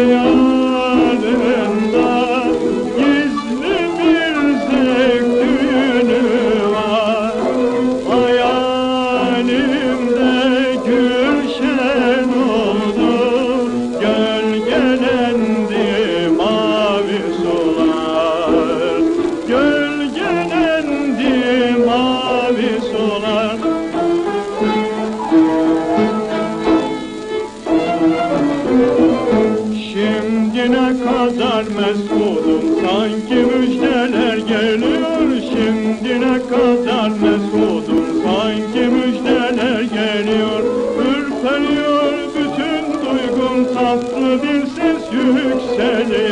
Hallelujah. ne kadar mesudum sanki müjdeler geliyor şimdi ne kadar mesudum sanki müjdeler geliyor ürperiyor bütün duygum. Tatlı bir ses yükseliyor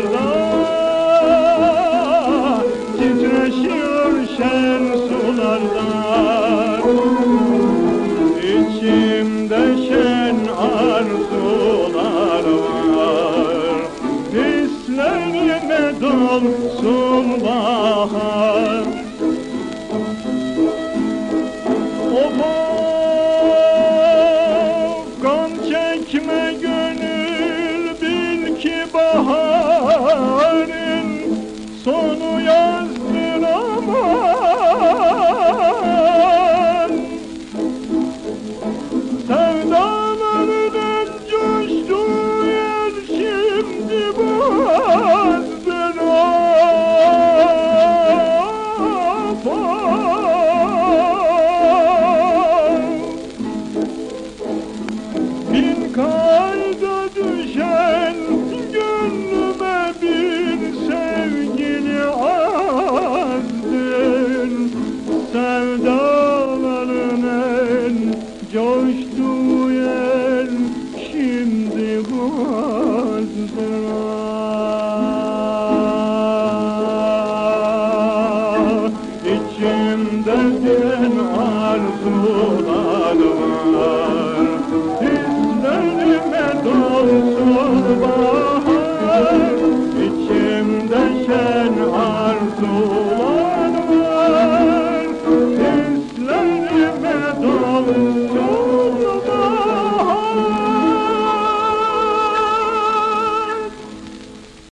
Ferrari. Coştuğu yer şimdi boğazdır İçimde den arzular var Hislerime dolsun